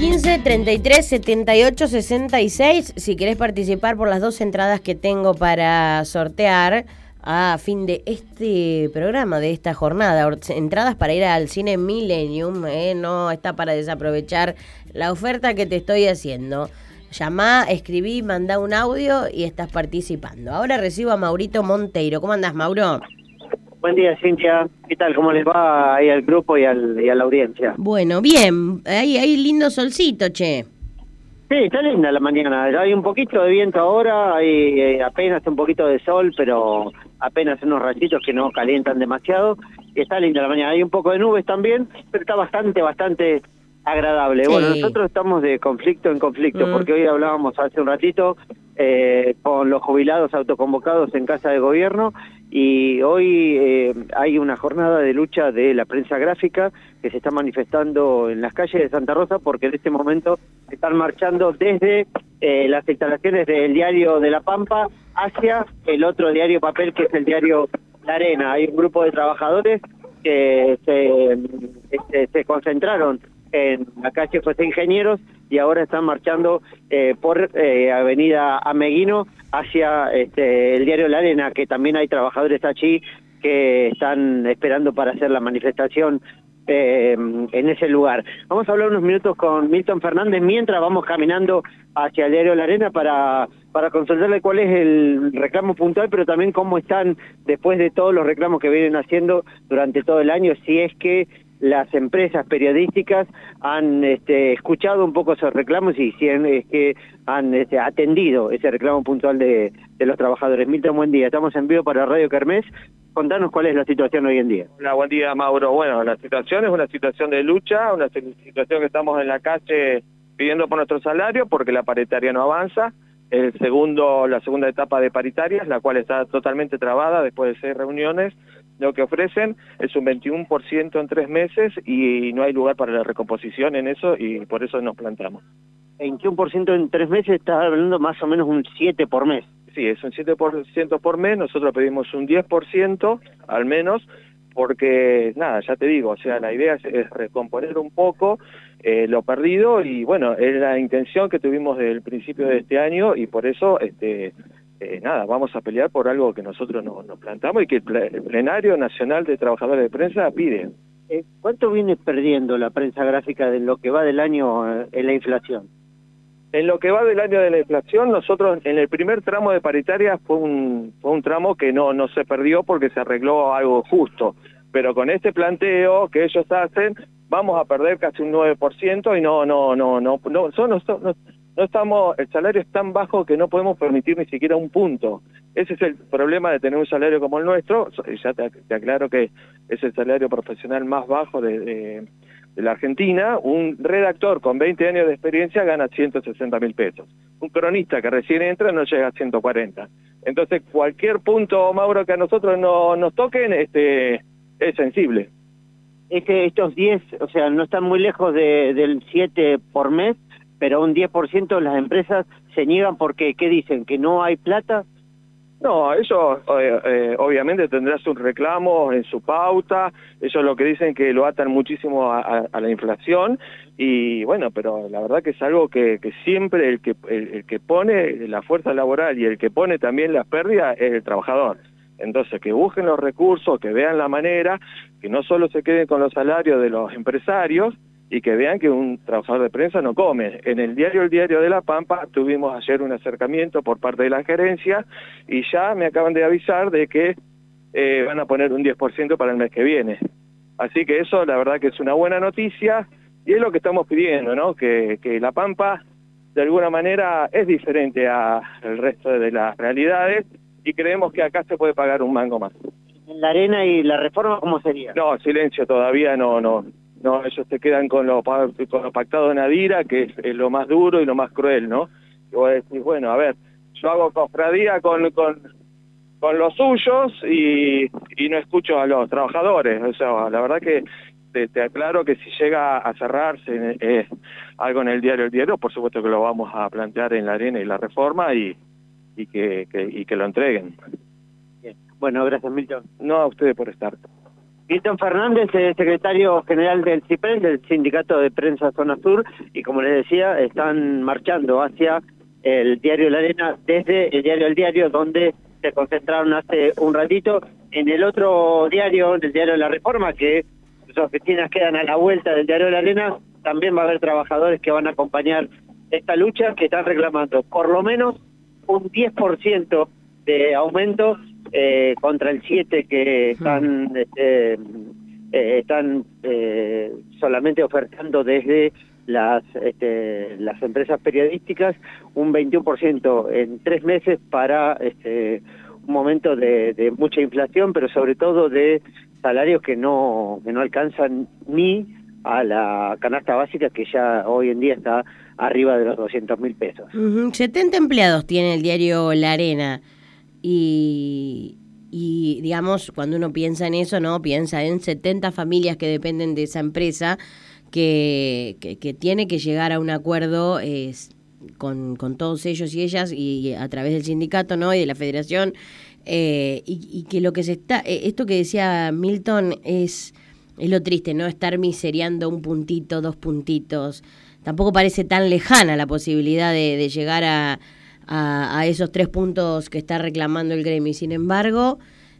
15 33 78 66. Si querés participar por las dos entradas que tengo para sortear a fin de este programa, de esta jornada. Entradas para ir al cine Millennium. ¿eh? No está para desaprovechar la oferta que te estoy haciendo. Llamá, escribí, mandá un audio y estás participando. Ahora recibo a Maurito Monteiro. ¿Cómo andás, Mauro? Buen día, Cintia. ¿Qué tal? ¿Cómo les va ahí al grupo y, al, y a la audiencia? Bueno, bien. Hay, hay lindo solcito, che. Sí, está linda la mañana. Hay un poquito de viento ahora, hay eh, apenas un poquito de sol, pero apenas unos ratitos que no calientan demasiado. Y está linda la mañana. Hay un poco de nubes también, pero está bastante, bastante agradable. Bueno, nosotros estamos de conflicto en conflicto, mm. porque hoy hablábamos hace un ratito eh, con los jubilados autoconvocados en Casa de Gobierno y hoy eh, hay una jornada de lucha de la prensa gráfica que se está manifestando en las calles de Santa Rosa porque en este momento están marchando desde eh, las instalaciones del diario de La Pampa hacia el otro diario papel que es el diario La Arena. Hay un grupo de trabajadores que se, este, concentraron en la calle José Ingenieros y ahora están marchando eh, por Avenida Ameguino hacia este, el diario La Arena, que también hay trabajadores allí que están esperando para hacer la manifestación eh, en ese lugar. Vamos a hablar unos minutos con Milton Fernández mientras vamos caminando hacia el diario La Arena para, para consultarle cuál es el reclamo puntual, pero también cómo están después de todos los reclamos que vienen haciendo durante todo el año, si es que las empresas periodísticas han este, escuchado un poco esos reclamos y si es que han este, atendido ese reclamo puntual de, los trabajadores. Milton, buen día. Estamos en vivo para Radio Kermés. Contanos cuál es la situación hoy en día. Buen día, Mauro. Bueno, la situación es una situación de lucha, una situación que estamos en la calle pidiendo por nuestro salario porque la paritaria no avanza. El segundo, la segunda etapa de paritarias, la cual está totalmente trabada después de seis reuniones lo que ofrecen es un 21% en tres meses y no hay lugar para la recomposición en eso y por eso nos plantamos. 21% en tres meses, está hablando más o menos un 7 por mes. Sí, es un 7% por mes, nosotros pedimos un 10% al menos, porque nada, ya te digo, o sea, la idea es, recomponer un poco eh, lo perdido y bueno, es la intención que tuvimos desde el principio de este año y por eso este, eh, nada, vamos a pelear por algo que nosotros nos plantamos y que el, Plenario Nacional de Trabajadores de Prensa pide. Eh, ¿Cuánto viene perdiendo la prensa gráfica de lo que va del año eh, en la inflación? En lo que va del año de la inflación, nosotros en el primer tramo de paritaria fue un, fue un tramo que no, no se perdió porque se arregló algo justo. Pero con este planteo que ellos hacen, vamos a perder casi un 9% y no, no, no, no, no, son, no, no no estamos, el salario es tan bajo que no podemos permitir ni siquiera un punto. Ese es el problema de tener un salario como el nuestro, ya te, aclaro que es el salario profesional más bajo de, la Argentina, un redactor con 20 años de experiencia gana 160 mil pesos, un cronista que recién entra no llega a 140. Entonces cualquier punto, Mauro, que a nosotros no, nos toquen, este, es sensible. Es que estos 10, o sea, no están muy lejos de, del 7 por mes, pero un 10% de las empresas se niegan porque, ¿qué dicen? ¿Que no hay plata? No, eso eh, eh, obviamente tendrás un reclamo en su pauta, es lo que dicen que lo atan muchísimo a, la inflación y bueno, pero la verdad que es algo que, siempre el que, el, que pone la fuerza laboral y el que pone también las pérdidas es el trabajador. Entonces, que busquen los recursos, que vean la manera, que no solo se queden con los salarios de los empresarios, y que vean que un trabajador de prensa no come. En el diario El Diario de la Pampa tuvimos ayer un acercamiento por parte de la gerencia y ya me acaban de avisar de que eh, van a poner un 10% para el mes que viene. Así que eso la verdad que es una buena noticia y es lo que estamos pidiendo, ¿no? Que, que la Pampa de alguna manera es diferente al resto de las realidades y creemos que acá se puede pagar un mango más. ¿En la arena y la reforma cómo sería? No, silencio, todavía no, no, no, ellos se quedan con lo, con lo pactado en Adira, que es, lo más duro y lo más cruel, ¿no? Y vos decís, bueno, a ver, yo hago cofradía con, con, con los suyos y, y no escucho a los trabajadores. O sea, la verdad que te, aclaro que si llega a cerrarse eh, algo en el diario El Diario, por supuesto que lo vamos a plantear en la arena y la reforma y, y, que, que, y que lo entreguen. Bien. Bueno, gracias Milton. No a ustedes por estar. Milton Fernández secretario general del CIPREN, del Sindicato de Prensa Zona Sur, y como les decía, están marchando hacia el diario La Arena desde el diario El Diario, donde se concentraron hace un ratito. En el otro diario, el diario La Reforma, que sus oficinas quedan a la vuelta del diario La Arena, también va a haber trabajadores que van a acompañar esta lucha, que están reclamando por lo menos un 10% de aumento eh, contra el 7 que están este, eh, están eh, solamente ofertando desde las este, las empresas periodísticas un 21% en tres meses para este, un momento de, de, mucha inflación, pero sobre todo de salarios que no que no alcanzan ni a la canasta básica que ya hoy en día está arriba de los 200 mil pesos. 70 empleados tiene el diario La Arena. Y, y digamos, cuando uno piensa en eso, ¿no? Piensa en 70 familias que dependen de esa empresa que, que, tiene que llegar a un acuerdo con, con, todos ellos y ellas y a través del sindicato, ¿no? Y de la federación. Eh, y, que lo que se está, eh, esto que decía Milton es, es lo triste, ¿no? Estar miseriando un puntito, dos puntitos. Tampoco parece tan lejana la posibilidad de llegar a, a, esos tres puntos que está reclamando el gremio. Y sin embargo,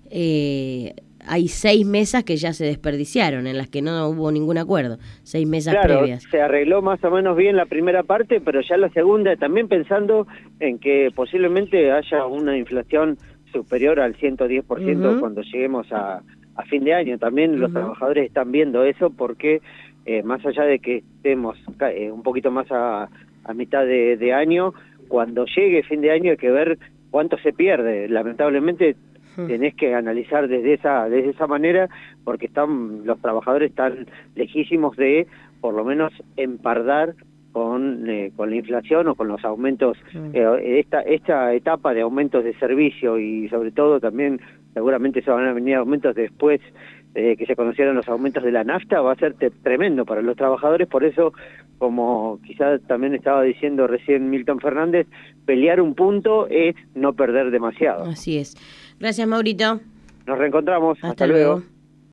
eh, hay seis mesas que ya se desperdiciaron, en las que no hubo ningún acuerdo, seis mesas claro, previas. Se arregló más o menos bien la primera parte, pero ya la segunda, también pensando en que posiblemente haya una inflación superior al 110% cuando lleguemos a, a, fin de año. También los trabajadores están viendo eso porque eh, más allá de que estemos eh, un poquito más a, a mitad de, de año, cuando llegue fin de año hay que ver cuánto se pierde. Lamentablemente hmm. tenés que analizar desde esa desde esa manera porque están los trabajadores están lejísimos de por lo menos empardar con eh, con la inflación o con los aumentos hmm. eh, esta esta etapa de aumentos de servicio y sobre todo también seguramente se van a venir aumentos después eh, que se conocieron los aumentos de la nafta va a ser tremendo para los trabajadores, por eso, como quizás también estaba diciendo recién Milton Fernández, pelear un punto es no perder demasiado. Así es. Gracias, Maurito. Nos reencontramos. Hasta, luego.